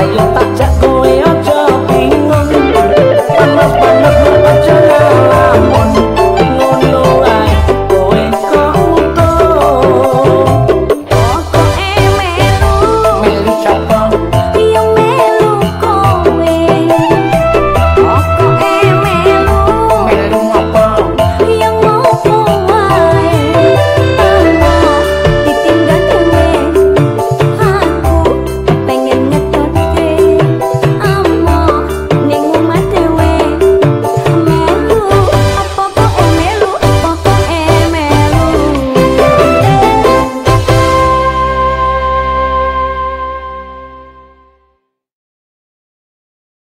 I love